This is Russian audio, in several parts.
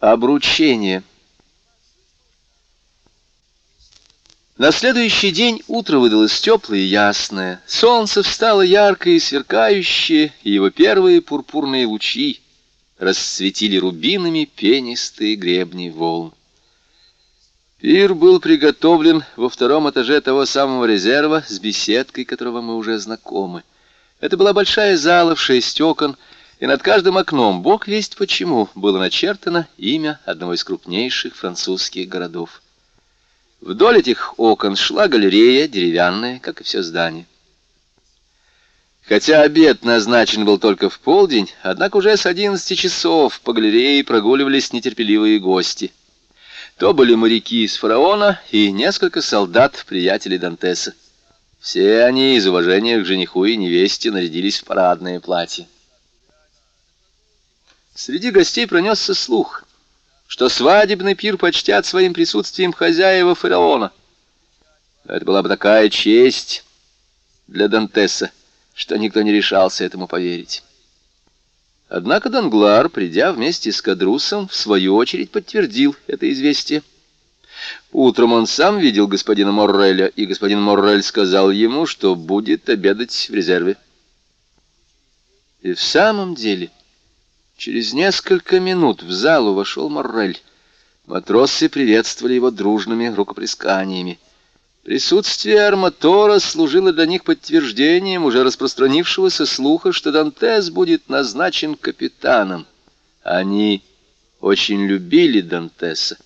Обручение. На следующий день утро выдалось теплое и ясное. Солнце встало яркое и сверкающее, и его первые пурпурные лучи расцветили рубинами пенистые гребни волн. Пир был приготовлен во втором этаже того самого резерва с беседкой, которого мы уже знакомы. Это была большая зала в шесть окон, и над каждым окном, бог весть почему, было начертано имя одного из крупнейших французских городов. Вдоль этих окон шла галерея, деревянная, как и все здание. Хотя обед назначен был только в полдень, однако уже с одиннадцати часов по галерее прогуливались нетерпеливые гости. То были моряки из фараона и несколько солдат, приятелей Дантеса. Все они из уважения к жениху и невесте нарядились в парадное платье. Среди гостей пронесся слух, что свадебный пир почтят своим присутствием хозяева фараона. Это была бы такая честь для Дантеса, что никто не решался этому поверить. Однако Данглар, придя вместе с Кадрусом, в свою очередь подтвердил это известие. Утром он сам видел господина Морреля, и господин Моррель сказал ему, что будет обедать в резерве. И в самом деле... Через несколько минут в залу вошел Моррель. Матросы приветствовали его дружными рукоплесканиями. Присутствие Арматора служило для них подтверждением уже распространившегося слуха, что Дантес будет назначен капитаном. Они очень любили Дантеса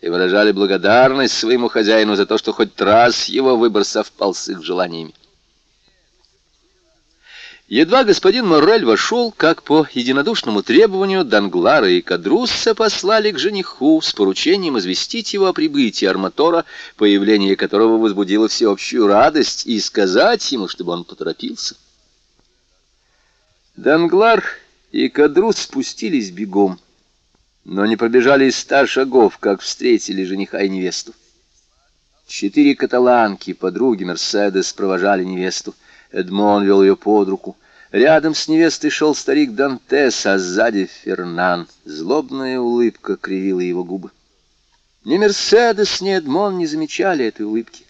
и выражали благодарность своему хозяину за то, что хоть раз его выбор совпал с их желаниями. Едва господин Моррель вошел, как по единодушному требованию Данглара и Кадрусса послали к жениху с поручением известить его о прибытии арматора, появление которого возбудило всеобщую радость, и сказать ему, чтобы он поторопился. Данглар и Кадрус спустились бегом, но не пробежали и ста шагов, как встретили жениха и невесту. Четыре каталанки, подруги Мерседес, провожали невесту. Эдмон вел ее под руку. Рядом с невестой шел старик Дантес, а сзади Фернан. Злобная улыбка кривила его губы. Ни Мерседес, ни Эдмон не замечали этой улыбки.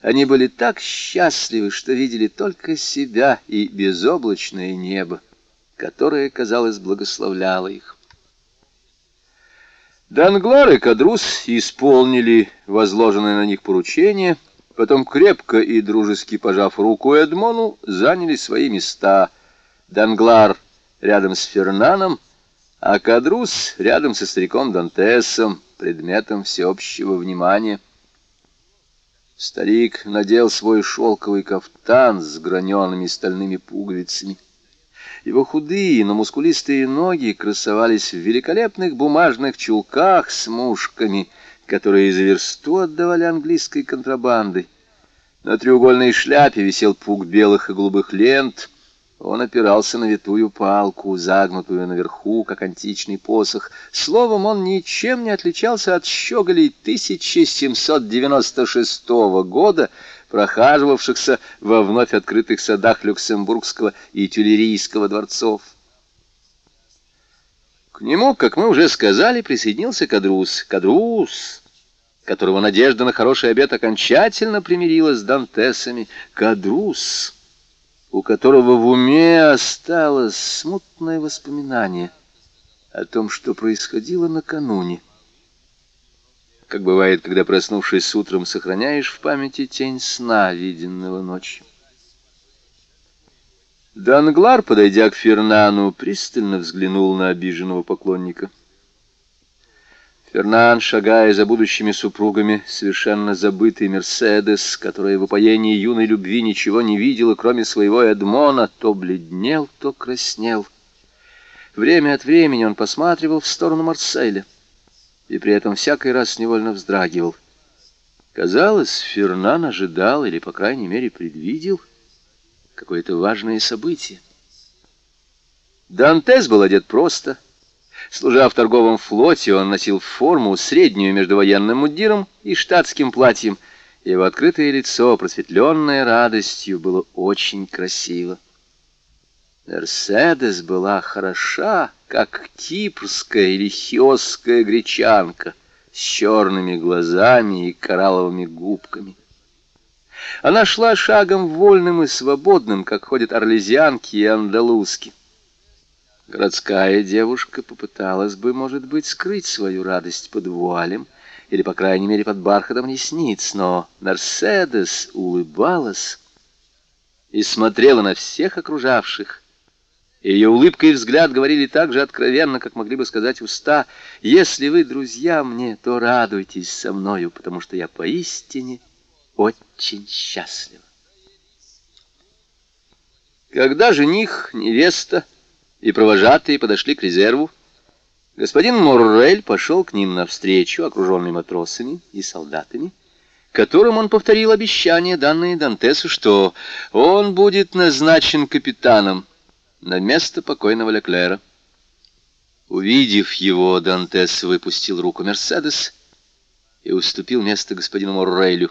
Они были так счастливы, что видели только себя и безоблачное небо, которое, казалось, благословляло их. Данглар и Кадрус исполнили возложенное на них поручение — Потом, крепко и дружески пожав руку Эдмону, заняли свои места. Данглар рядом с Фернаном, а Кадрус рядом со стариком Дантесом, предметом всеобщего внимания. Старик надел свой шелковый кафтан с граненными стальными пуговицами. Его худые, но мускулистые ноги красовались в великолепных бумажных чулках с мушками — которые за версту отдавали английской контрабандой. На треугольной шляпе висел пук белых и голубых лент. Он опирался на витую палку, загнутую наверху, как античный посох. Словом, он ничем не отличался от щеголей 1796 года, прохаживавшихся во вновь открытых садах Люксембургского и Тюлерийского дворцов. К нему, как мы уже сказали, присоединился Кадрус. Кадрус, которого надежда на хороший обед окончательно примирила с Дантесами. Кадрус, у которого в уме осталось смутное воспоминание о том, что происходило накануне. Как бывает, когда, проснувшись утром, сохраняешь в памяти тень сна, виденного ночью. Данглар, подойдя к Фернану, пристально взглянул на обиженного поклонника. Фернан, шагая за будущими супругами, совершенно забытый Мерседес, которая в упоении юной любви ничего не видела, кроме своего Эдмона, то бледнел, то краснел. Время от времени он посматривал в сторону Марселя и при этом всякий раз невольно вздрагивал. Казалось, Фернан ожидал или, по крайней мере, предвидел — какое-то важное событие. Дантес был одет просто. Служа в торговом флоте, он носил форму, среднюю между военным мундиром и штатским платьем. Его открытое лицо, просветленное радостью, было очень красиво. Мерседес была хороша, как кипрская или хиосская гречанка с черными глазами и коралловыми губками. Она шла шагом вольным и свободным, как ходят орлезианки и андалузки. Городская девушка попыталась бы, может быть, скрыть свою радость под вуалем или, по крайней мере, под бархатом ресниц, но Мерседес улыбалась и смотрела на всех окружавших. Ее улыбка и взгляд говорили так же откровенно, как могли бы сказать уста, «Если вы друзья мне, то радуйтесь со мною, потому что я поистине очень счастлива». Когда жених, невеста и провожатые подошли к резерву, господин Моррель пошел к ним навстречу, окруженный матросами и солдатами, которым он повторил обещание, данное Дантесу, что он будет назначен капитаном на место покойного Леклера. Увидев его, Дантес выпустил руку Мерседес и уступил место господину Моррейлю.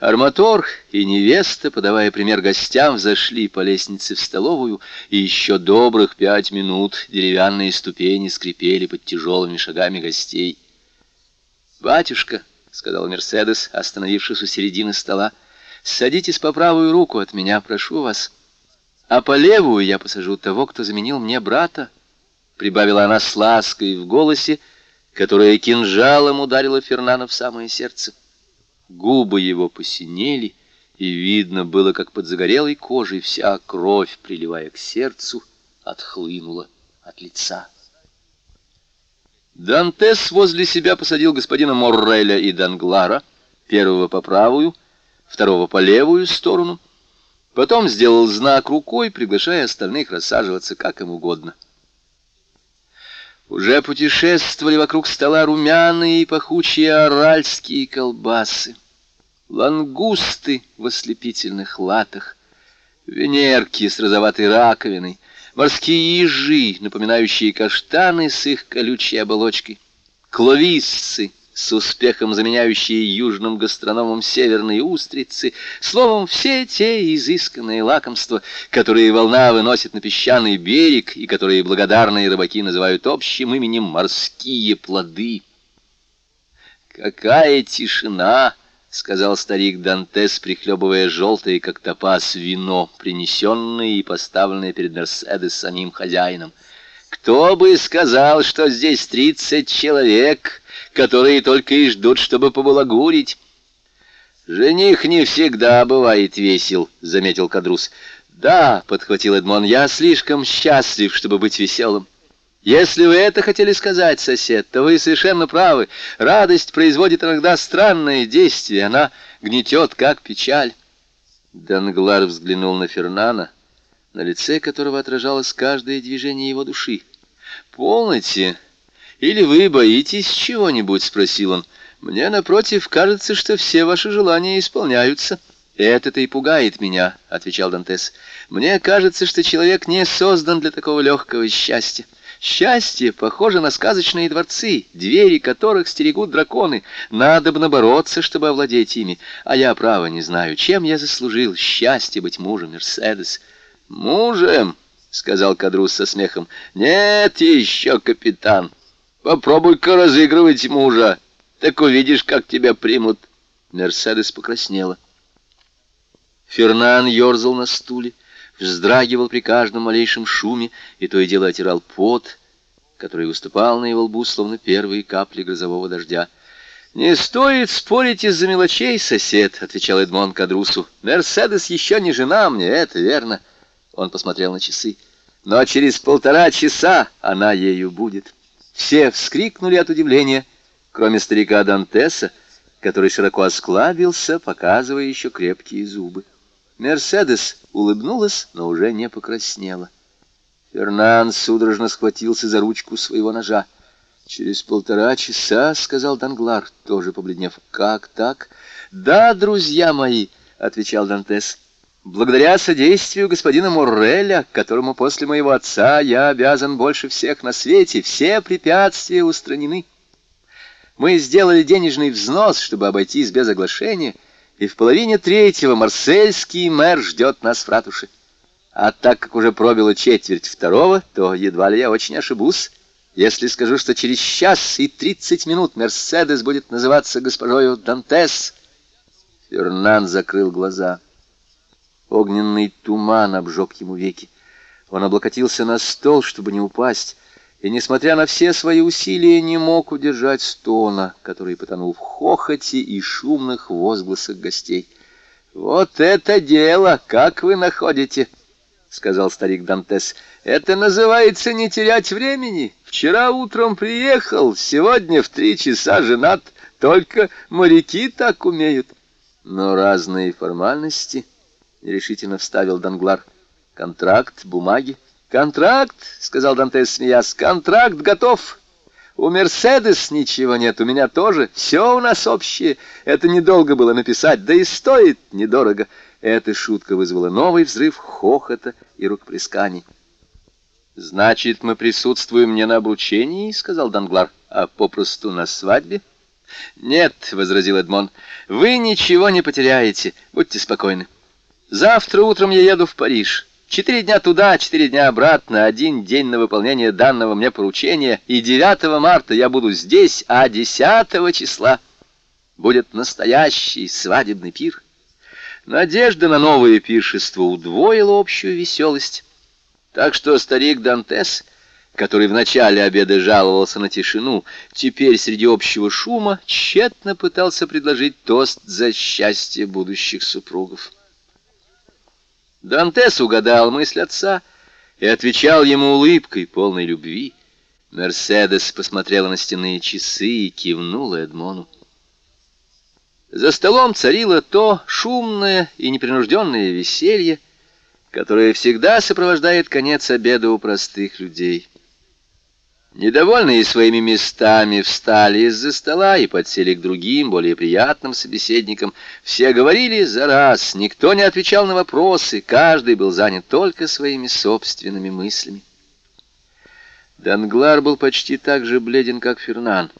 Арматор и невеста, подавая пример гостям, зашли по лестнице в столовую, и еще добрых пять минут деревянные ступени скрипели под тяжелыми шагами гостей. «Батюшка», — сказал Мерседес, остановившись у середины стола, — «садитесь по правую руку от меня, прошу вас. А по левую я посажу того, кто заменил мне брата», — прибавила она с лаской в голосе, которая кинжалом ударила Фернана в самое сердце. Губы его посинели, и видно было, как под загорелой кожей вся кровь, приливая к сердцу, отхлынула от лица. Дантес возле себя посадил господина Морреля и Данглара, первого по правую, второго по левую сторону, потом сделал знак рукой, приглашая остальных рассаживаться как им угодно. Уже путешествовали вокруг стола румяные и пахучие аральские колбасы, лангусты в ослепительных латах, венерки с розоватой раковиной, морские ежи, напоминающие каштаны с их колючей оболочкой, кловисцы — с успехом заменяющие южным гастрономам северные устрицы, словом, все те изысканные лакомства, которые волна выносит на песчаный берег и которые благодарные рыбаки называют общим именем морские плоды. «Какая тишина!» — сказал старик Дантес, прихлебывая желтое, как топаз, вино, принесенное и поставленное перед Мерседес самим хозяином. «Кто бы сказал, что здесь тридцать человек!» Которые только и ждут, чтобы побалагурить. «Жених не всегда бывает весел», — заметил Кадрус. «Да», — подхватил Эдмон, — «я слишком счастлив, чтобы быть веселым. Если вы это хотели сказать, сосед, то вы совершенно правы. Радость производит иногда странное действие, она гнетет, как печаль». Данглар взглянул на Фернана, на лице которого отражалось каждое движение его души. «Полноте», или вы боитесь чего-нибудь?» — спросил он. «Мне, напротив, кажется, что все ваши желания исполняются». «Это-то и пугает меня», — отвечал Дантес. «Мне кажется, что человек не создан для такого легкого счастья. Счастье похоже на сказочные дворцы, двери которых стерегут драконы. Надо бы набороться, чтобы овладеть ими. А я, право, не знаю, чем я заслужил счастье быть мужем Мерседес». «Мужем?» — сказал Кадрус со смехом. «Нет еще, капитан». Попробуй-ка разыгрывать мужа, так увидишь, как тебя примут. Мерседес покраснела. Фернан ерзал на стуле, вздрагивал при каждом малейшем шуме и то и дело отирал пот, который выступал на его лбу, словно первые капли грозового дождя. «Не стоит спорить из-за мелочей, сосед», — отвечал Эдмон Кадрусу. «Мерседес еще не жена мне, это верно». Он посмотрел на часы. «Но через полтора часа она ею будет». Все вскрикнули от удивления, кроме старика Дантеса, который широко осклабился, показывая еще крепкие зубы. Мерседес улыбнулась, но уже не покраснела. Фернан судорожно схватился за ручку своего ножа. «Через полтора часа», — сказал Данглар, тоже побледнев. «Как так?» «Да, друзья мои», — отвечал Дантес. Благодаря содействию господина Мурреля, которому после моего отца я обязан больше всех на свете, все препятствия устранены. Мы сделали денежный взнос, чтобы обойтись без оглашения, и в половине третьего марсельский мэр ждет нас в ратуше. А так как уже пробило четверть второго, то едва ли я очень ошибусь, если скажу, что через час и тридцать минут Мерседес будет называться госпожою Дантес. Фернан закрыл глаза. Огненный туман обжег ему веки. Он облокотился на стол, чтобы не упасть, и, несмотря на все свои усилия, не мог удержать стона, который потонул в хохоте и шумных возгласах гостей. «Вот это дело! Как вы находите?» — сказал старик Дантес. «Это называется не терять времени. Вчера утром приехал, сегодня в три часа женат. Только моряки так умеют». «Но разные формальности», — решительно вставил Данглар. «Контракт, бумаги». «Контракт», — сказал Дантес, смеясь, — «контракт готов». У Мерседес ничего нет, у меня тоже. Все у нас общее. Это недолго было написать, да и стоит недорого. Эта шутка вызвала новый взрыв хохота и рукоплесканий. «Значит, мы присутствуем не на обручении, — сказал Данглар, — а попросту на свадьбе?» «Нет, — возразил Эдмон, — вы ничего не потеряете, будьте спокойны. Завтра утром я еду в Париж». Четыре дня туда, четыре дня обратно, один день на выполнение данного мне поручения, и 9 марта я буду здесь, а 10 числа будет настоящий свадебный пир. Надежда на новое пиршество удвоила общую веселость. Так что старик Дантес, который в начале обеда жаловался на тишину, теперь среди общего шума тщетно пытался предложить тост за счастье будущих супругов. Дантес угадал мысль отца и отвечал ему улыбкой, полной любви. Мерседес посмотрела на стенные часы и кивнула Эдмону. За столом царило то шумное и непринужденное веселье, которое всегда сопровождает конец обеда у простых людей. Недовольные своими местами встали из-за стола и подсели к другим, более приятным собеседникам. Все говорили за раз, никто не отвечал на вопросы, каждый был занят только своими собственными мыслями. Данглар был почти так же бледен, как Фернан.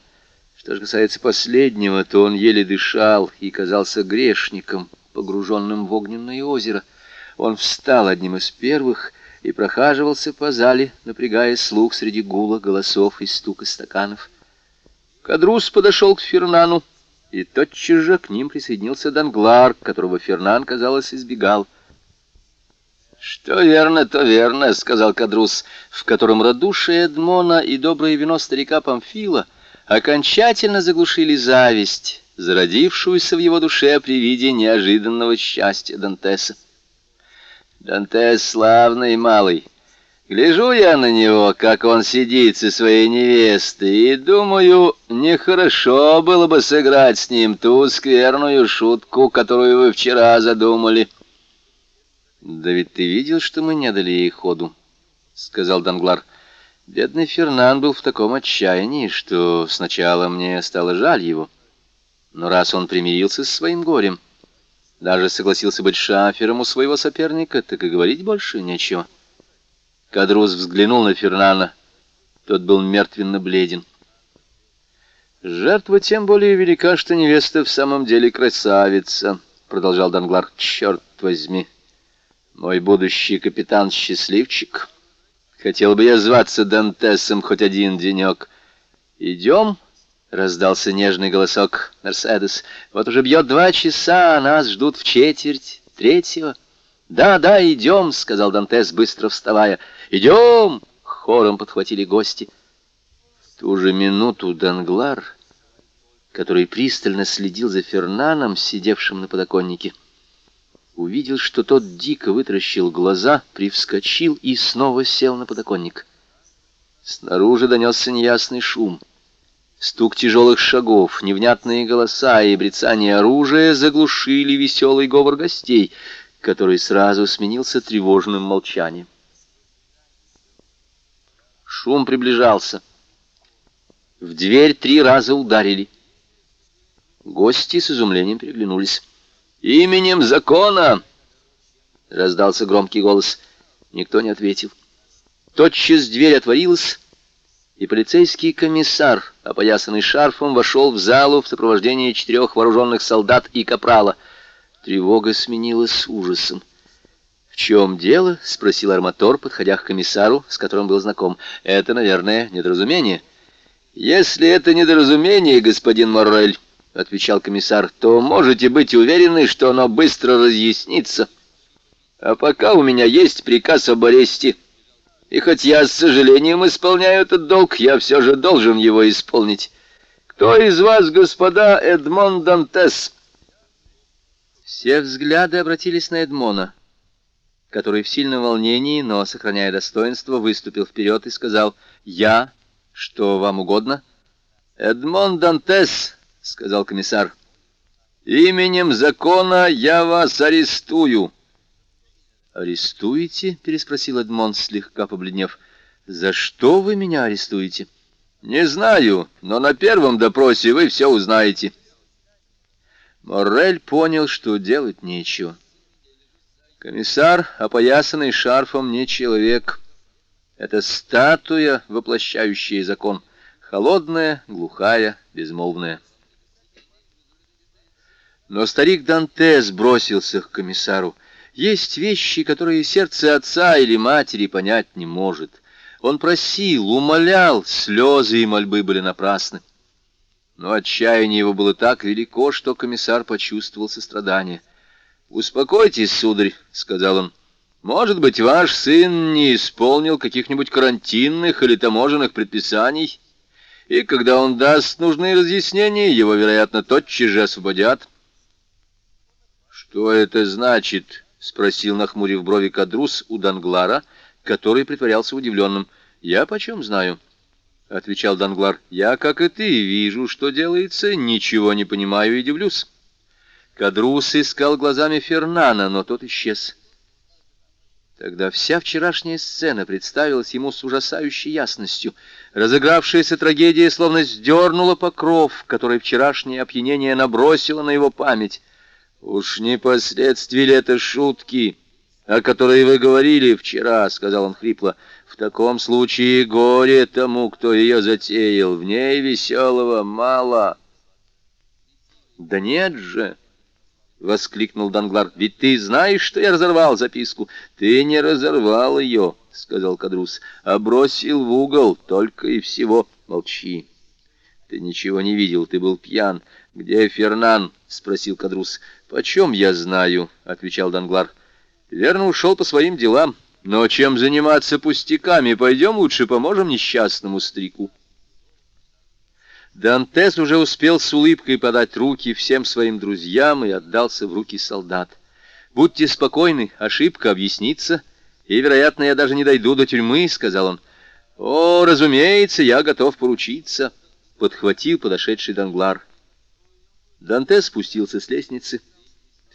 Что же касается последнего, то он еле дышал и казался грешником, погруженным в огненное озеро. Он встал одним из первых и прохаживался по зале, напрягая слух среди гула голосов и стука стаканов. Кадрус подошел к Фернану, и тотчас же к ним присоединился Данглар, которого Фернан, казалось, избегал. «Что верно, то верно», — сказал Кадрус, в котором радушие Эдмона и доброе вино старика Памфила окончательно заглушили зависть, зародившуюся в его душе при виде неожиданного счастья Дантеса. Дантес славный малый. Гляжу я на него, как он сидит со своей невестой, и думаю, нехорошо было бы сыграть с ним ту скверную шутку, которую вы вчера задумали. «Да ведь ты видел, что мы не дали ей ходу», — сказал Данглар. «Бедный Фернан был в таком отчаянии, что сначала мне стало жаль его. Но раз он примирился с своим горем, даже согласился быть шафером у своего соперника, так и говорить больше нечего. Кадрус взглянул на Фернана. Тот был мертвенно бледен. «Жертва тем более велика, что невеста в самом деле красавица», — продолжал Данглар. «Черт возьми! Мой будущий капитан-счастливчик. Хотел бы я зваться Дантесом хоть один денек. Идем?» — раздался нежный голосок Мерседес. «Вот уже бьет два часа, а нас ждут в четверть третьего». «Да, да, идем», — сказал Дантес, быстро вставая. «Идем!» — хором подхватили гости. В ту же минуту Данглар, который пристально следил за Фернаном, сидевшим на подоконнике, увидел, что тот дико вытаращил глаза, привскочил и снова сел на подоконник. Снаружи донесся неясный шум — Стук тяжелых шагов, невнятные голоса и брецание оружия заглушили веселый говор гостей, который сразу сменился тревожным молчанием. Шум приближался. В дверь три раза ударили. Гости с изумлением переглянулись. «Именем закона!» — раздался громкий голос. Никто не ответил. Тотчас дверь отворилась, и полицейский комиссар, опоясанный шарфом, вошел в залу в сопровождении четырех вооруженных солдат и капрала. Тревога сменилась ужасом. «В чем дело?» — спросил Арматор, подходя к комиссару, с которым был знаком. «Это, наверное, недоразумение». «Если это недоразумение, господин Моррель», — отвечал комиссар, — «то можете быть уверены, что оно быстро разъяснится. А пока у меня есть приказ об аресте, и хоть я с сожалением исполняю этот долг, я все же должен его исполнить. Кто из вас, господа, Эдмон Дантес?» Все взгляды обратились на Эдмона который в сильном волнении, но, сохраняя достоинство, выступил вперед и сказал «Я? Что вам угодно?» «Эдмон Дантес», — сказал комиссар, — «именем закона я вас арестую». «Арестуете?» — переспросил Эдмон, слегка побледнев. «За что вы меня арестуете?» «Не знаю, но на первом допросе вы все узнаете». Моррель понял, что делать нечего. Комиссар, опоясанный шарфом, не человек. Это статуя, воплощающая закон. Холодная, глухая, безмолвная. Но старик Дантес бросился к комиссару. Есть вещи, которые сердце отца или матери понять не может. Он просил, умолял, слезы и мольбы были напрасны. Но отчаяние его было так велико, что комиссар почувствовал сострадание. «Успокойтесь, сударь», — сказал он. «Может быть, ваш сын не исполнил каких-нибудь карантинных или таможенных предписаний, и когда он даст нужные разъяснения, его, вероятно, тотчас же освободят». «Что это значит?» — спросил, нахмурив брови Кадрус у Данглара, который притворялся удивленным. «Я почем знаю?» — отвечал Данглар. «Я, как и ты, вижу, что делается, ничего не понимаю и дивлюсь». Кадрус искал глазами Фернана, но тот исчез. Тогда вся вчерашняя сцена представилась ему с ужасающей ясностью. Разыгравшаяся трагедия словно сдернула покров, который вчерашнее опьянение набросило на его память. «Уж не последствия ли это шутки, о которой вы говорили вчера?» — сказал он хрипло. «В таком случае горе тому, кто ее затеял. В ней веселого мало». «Да нет же!» — воскликнул Данглар. — Ведь ты знаешь, что я разорвал записку. — Ты не разорвал ее, — сказал Кадрус, — а бросил в угол только и всего. Молчи. Ты ничего не видел, ты был пьян. Где Фернан? — спросил Кадрус. — Почем я знаю? — отвечал Данглар. — Верно, ушел по своим делам. Но чем заниматься пустяками? Пойдем лучше поможем несчастному старику. Дантес уже успел с улыбкой подать руки всем своим друзьям и отдался в руки солдат. «Будьте спокойны, ошибка объяснится, и, вероятно, я даже не дойду до тюрьмы», — сказал он. «О, разумеется, я готов поручиться», — подхватил подошедший Данглар. Дантес спустился с лестницы.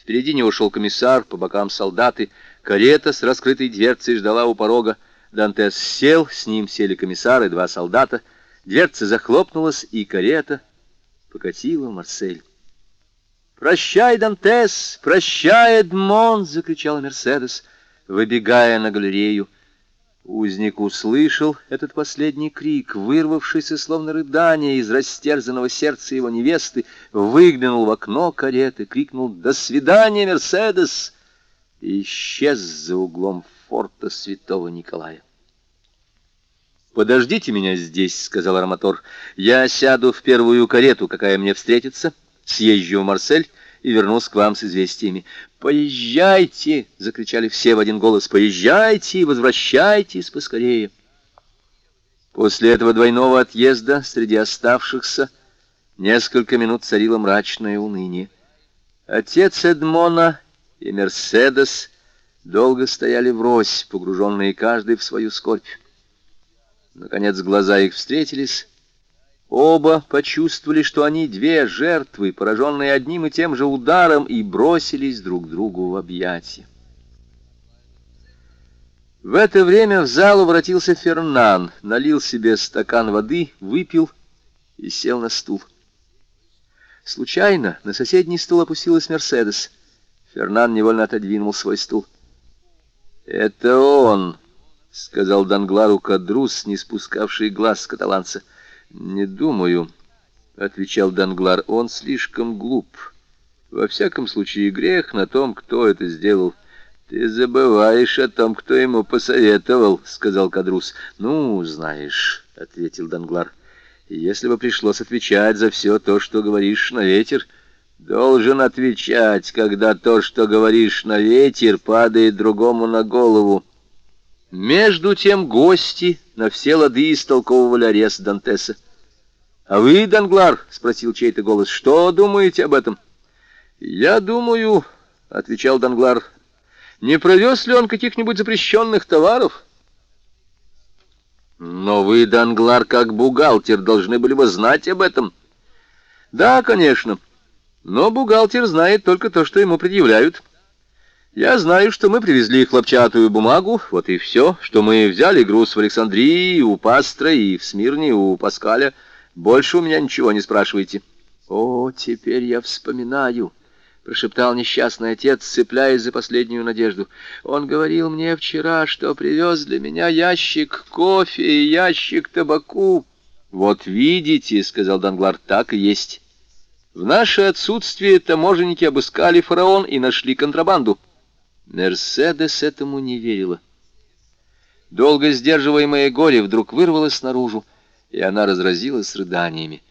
Впереди него шел комиссар, по бокам солдаты. Карета с раскрытой дверцей ждала у порога. Дантес сел, с ним сели комиссар и два солдата — Дверца захлопнулась, и карета покатила в Марсель. «Прощай, Дантес! Прощай, Эдмон!» — закричала Мерседес, выбегая на галерею. Узник услышал этот последний крик, вырвавшийся словно рыдание из растерзанного сердца его невесты, выглянул в окно кареты, крикнул «До свидания, Мерседес!» и исчез за углом форта святого Николая. «Подождите меня здесь», — сказал Арматор. «Я сяду в первую карету, какая мне встретится, съезжу в Марсель и вернусь к вам с известиями». «Поезжайте!» — закричали все в один голос. «Поезжайте! Возвращайтесь поскорее!» После этого двойного отъезда среди оставшихся несколько минут царило мрачное уныние. Отец Эдмона и Мерседес долго стояли врозь, погруженные каждый в свою скорбь. Наконец глаза их встретились. Оба почувствовали, что они две жертвы, пораженные одним и тем же ударом, и бросились друг другу в объятия. В это время в залу воротился Фернан, налил себе стакан воды, выпил и сел на стул. Случайно на соседний стул опустилась Мерседес. Фернан невольно отодвинул свой стул. «Это он!» — сказал Данглару Кадрус, не спускавший глаз с каталанца. «Не думаю», — отвечал Данглар, — «он слишком глуп. Во всяком случае, грех на том, кто это сделал. «Ты забываешь о том, кто ему посоветовал», — сказал Кадрус. «Ну, знаешь», — ответил Данглар, — «если бы пришлось отвечать за все то, что говоришь на ветер...» «Должен отвечать, когда то, что говоришь на ветер, падает другому на голову». Между тем гости на все лады истолковывали арест Дантеса. «А вы, Данглар?» — спросил чей-то голос. «Что думаете об этом?» «Я думаю», — отвечал Данглар, — «не провез ли он каких-нибудь запрещенных товаров?» «Но вы, Данглар, как бухгалтер, должны были бы знать об этом». «Да, конечно, но бухгалтер знает только то, что ему предъявляют». Я знаю, что мы привезли хлопчатую бумагу, вот и все, что мы взяли груз в Александрии, у Пастра и в Смирне, у Паскаля. Больше у меня ничего не спрашивайте. О, теперь я вспоминаю, — прошептал несчастный отец, цепляясь за последнюю надежду. Он говорил мне вчера, что привез для меня ящик кофе и ящик табаку. Вот видите, — сказал Данглар, — так и есть. В наше отсутствие таможенники обыскали фараон и нашли контрабанду. Мерседес этому не верила. Долго сдерживаемое горе вдруг вырвалось наружу, и она разразилась рыданиями.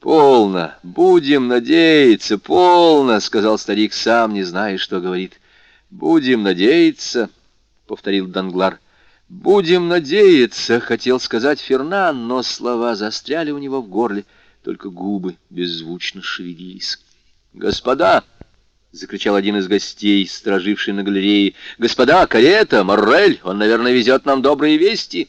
«Полно! Будем надеяться! Полно!» — сказал старик, сам не зная, что говорит. «Будем надеяться!» — повторил Данглар. «Будем надеяться!» — хотел сказать Фернан, но слова застряли у него в горле, только губы беззвучно шевелились. «Господа!» — закричал один из гостей, страживший на галерее. «Господа, карета, Моррель, он, наверное, везет нам добрые вести».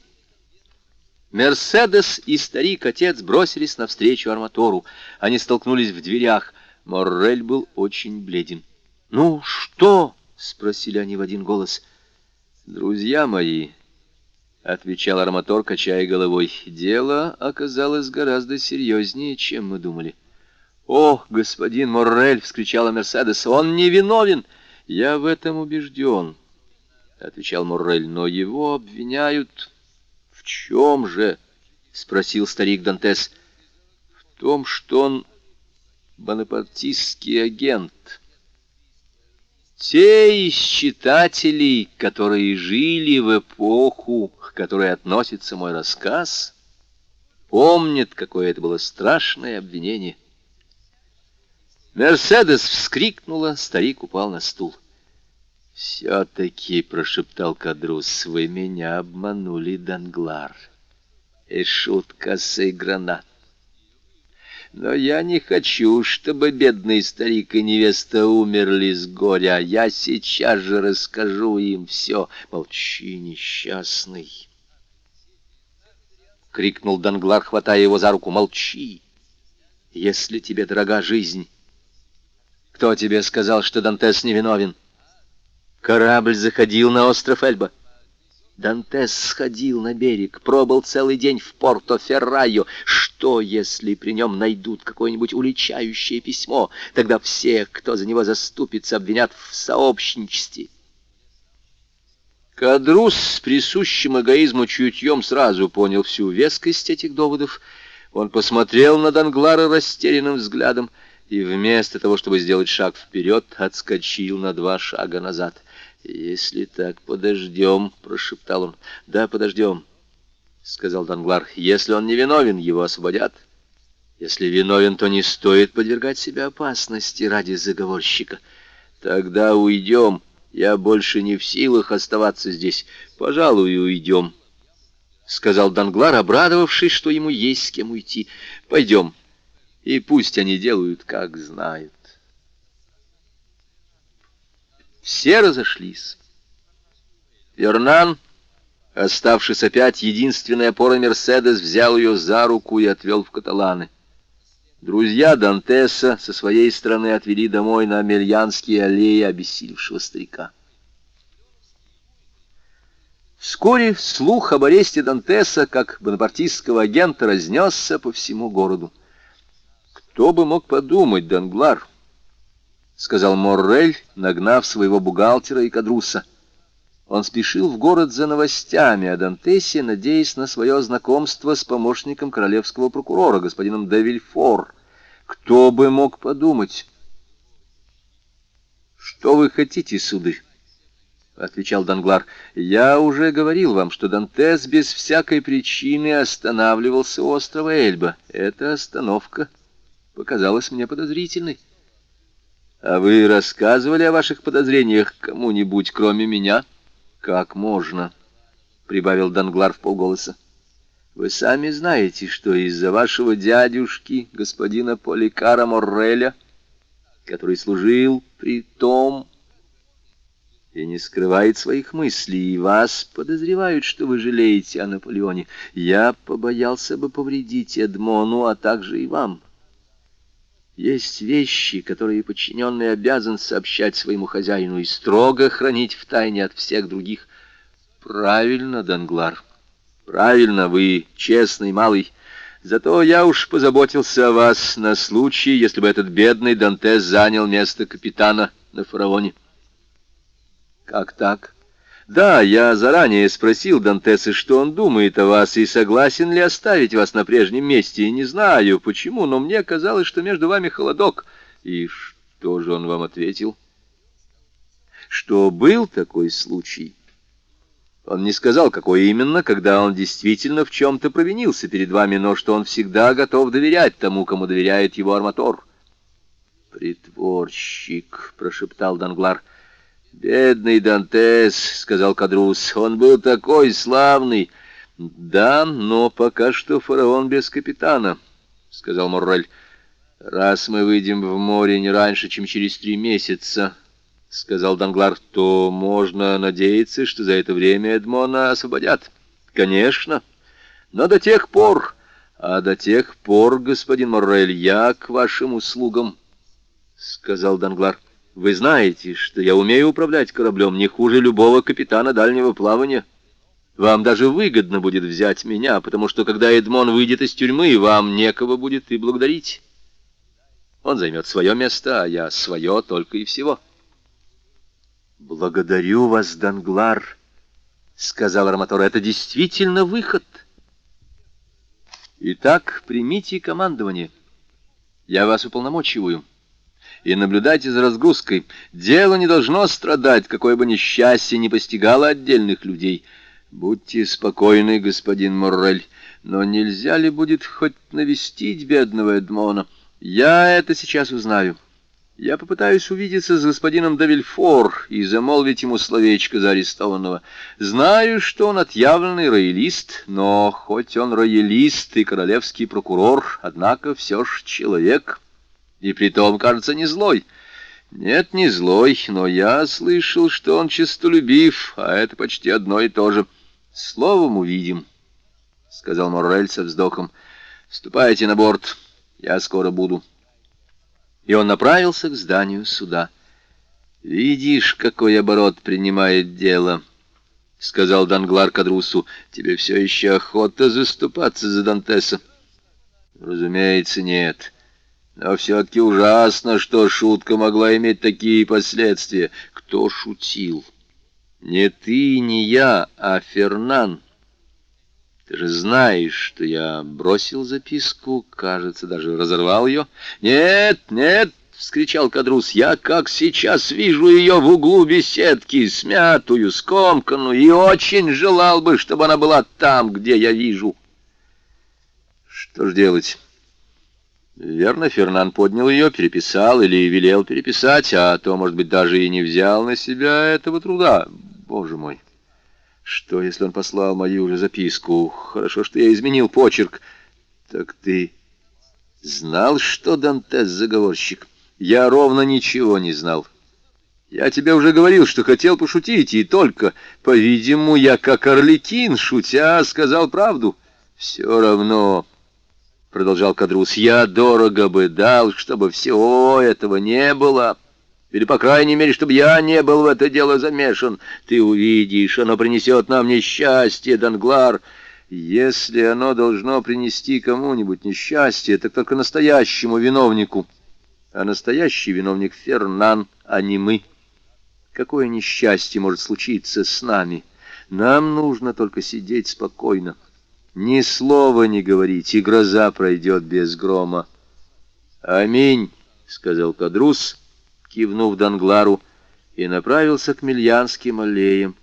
Мерседес и старик-отец бросились навстречу арматору. Они столкнулись в дверях. Моррель был очень бледен. «Ну что?» — спросили они в один голос. «Друзья мои», — отвечал арматор, качая головой, — «дело оказалось гораздо серьезнее, чем мы думали». «О, господин Моррель!» — вскричала Мерседес. «Он не виновен!» «Я в этом убежден», — отвечал Моррель. «Но его обвиняют...» «В чем же?» — спросил старик Дантес. «В том, что он бонапартистский агент». Те из читателей, которые жили в эпоху, к которой относится мой рассказ, помнят, какое это было страшное обвинение. Мерседес вскрикнула, старик упал на стул. «Все-таки», — прошептал Кадрус, — «вы меня обманули, Данглар. И шутка сыграна. Но я не хочу, чтобы бедный старик и невеста умерли с горя. Я сейчас же расскажу им все. Молчи, несчастный!» — крикнул Данглар, хватая его за руку. «Молчи! Если тебе дорога жизнь...» Кто тебе сказал, что Дантес невиновен? Корабль заходил на остров Эльба. Дантес сходил на берег, пробыл целый день в Порто-Феррайо. Что, если при нем найдут какое-нибудь уличающее письмо? Тогда всех, кто за него заступится, обвинят в сообщничестве. Кадрус с присущим эгоизму чутьем сразу понял всю вескость этих доводов. Он посмотрел на Данглара растерянным взглядом — и вместо того, чтобы сделать шаг вперед, отскочил на два шага назад. «Если так, подождем», — прошептал он. «Да, подождем», — сказал Данглар. «Если он не виновен, его освободят. Если виновен, то не стоит подвергать себя опасности ради заговорщика. Тогда уйдем. Я больше не в силах оставаться здесь. Пожалуй, уйдем», — сказал Данглар, обрадовавшись, что ему есть с кем уйти. «Пойдем» и пусть они делают, как знают. Все разошлись. Вернан, оставшись опять единственной опорой Мерседес, взял ее за руку и отвел в Каталаны. Друзья Дантеса со своей стороны отвели домой на Амельянские аллеи обессилевшего старика. Вскоре слух об аресте Дантеса как бонапартистского агента разнесся по всему городу. «Кто бы мог подумать, Данглар?» — сказал Моррель, нагнав своего бухгалтера и кадруса. Он спешил в город за новостями о Дантесе, надеясь на свое знакомство с помощником королевского прокурора, господином Девильфор. «Кто бы мог подумать?» «Что вы хотите, сударь?» — отвечал Данглар. «Я уже говорил вам, что Дантес без всякой причины останавливался у острова Эльба. Эта остановка показалась мне подозрительной». «А вы рассказывали о ваших подозрениях кому-нибудь, кроме меня?» «Как можно?» — прибавил Данглар в полголоса. «Вы сами знаете, что из-за вашего дядюшки, господина Поликара Морреля, который служил при том и не скрывает своих мыслей, и вас подозревают, что вы жалеете о Наполеоне. Я побоялся бы повредить Эдмону, а также и вам. Есть вещи, которые подчиненный обязан сообщать своему хозяину и строго хранить в тайне от всех других. Правильно, Данглар, правильно, вы честный малый. Зато я уж позаботился о вас на случай, если бы этот бедный Дантес занял место капитана на фараоне. Как так? Да, я заранее спросил Дантеса, что он думает о вас и согласен ли оставить вас на прежнем месте. И не знаю, почему, но мне казалось, что между вами холодок. И что же он вам ответил? Что был такой случай? Он не сказал, какой именно, когда он действительно в чем-то провинился перед вами, но что он всегда готов доверять тому, кому доверяет его арматор. «Притворщик», — прошептал Данглар, — «Бедный Дантес», — сказал Кадрус, — «он был такой славный». «Да, но пока что фараон без капитана», — сказал Моррель. «Раз мы выйдем в море не раньше, чем через три месяца», — сказал Данглар, — «то можно надеяться, что за это время Эдмона освободят». «Конечно, но до тех пор...» «А до тех пор, господин Моррель, я к вашим услугам», — сказал Данглар. Вы знаете, что я умею управлять кораблем не хуже любого капитана дальнего плавания. Вам даже выгодно будет взять меня, потому что когда Эдмон выйдет из тюрьмы, вам некого будет и благодарить. Он займет свое место, а я свое только и всего. «Благодарю вас, Данглар», — сказал Арматор, — «это действительно выход». «Итак, примите командование. Я вас уполномочиваю» и наблюдайте за разгрузкой. Дело не должно страдать, какое бы несчастье не постигало отдельных людей. Будьте спокойны, господин Моррель, но нельзя ли будет хоть навестить бедного Эдмона? Я это сейчас узнаю. Я попытаюсь увидеться с господином Давильфор и замолвить ему словечко за арестованного. Знаю, что он отъявленный роялист, но хоть он роялист и королевский прокурор, однако все ж человек» и притом, кажется, не злой. Нет, не злой, но я слышал, что он честолюбив, а это почти одно и то же. Словом, увидим, — сказал Моррель со вздохом. Ступайте на борт, я скоро буду. И он направился к зданию суда. «Видишь, какой оборот принимает дело», — сказал Данглар Кадрусу. «Тебе все еще охота заступаться за Дантеса?» «Разумеется, нет». Но все-таки ужасно, что шутка могла иметь такие последствия. Кто шутил? Не ты, не я, а Фернан. Ты же знаешь, что я бросил записку, кажется, даже разорвал ее. Нет, нет, — вскричал Кадрус, — я как сейчас вижу ее в углу беседки, смятую, скомканную, и очень желал бы, чтобы она была там, где я вижу. Что ж делать? Верно, Фернан поднял ее, переписал или велел переписать, а то, может быть, даже и не взял на себя этого труда. Боже мой! Что, если он послал мою же записку? Хорошо, что я изменил почерк. Так ты знал, что Дантес заговорщик? Я ровно ничего не знал. Я тебе уже говорил, что хотел пошутить, и только, по-видимому, я как орликин, шутя, сказал правду. Все равно продолжал Кадрус, — я дорого бы дал, чтобы всего этого не было. Или, по крайней мере, чтобы я не был в это дело замешан. Ты увидишь, оно принесет нам несчастье, Данглар. Если оно должно принести кому-нибудь несчастье, так только настоящему виновнику. А настоящий виновник Фернан, а не мы. Какое несчастье может случиться с нами? Нам нужно только сидеть спокойно. Ни слова не говорить, и гроза пройдет без грома. «Аминь», — сказал Кадрус, кивнув Данглару, и направился к Мильянским аллеям,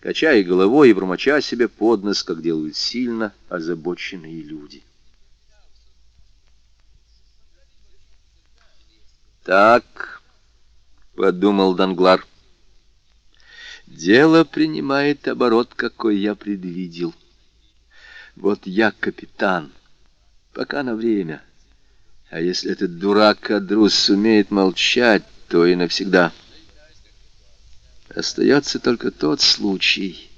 качая головой и бормоча себе под нос, как делают сильно озабоченные люди. «Так», — подумал Данглар, — «дело принимает оборот, какой я предвидел. Вот я капитан, пока на время, а если этот дурак Адрус сумеет молчать, то и навсегда». Остается только тот случай,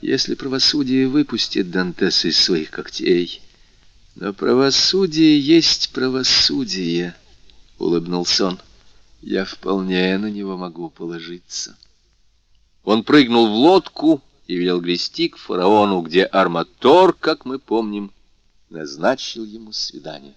если правосудие выпустит Дантеса из своих когтей. Но правосудие есть правосудие, — улыбнулся он. Я вполне на него могу положиться. Он прыгнул в лодку и велел грести к фараону, где арматор, как мы помним, назначил ему свидание.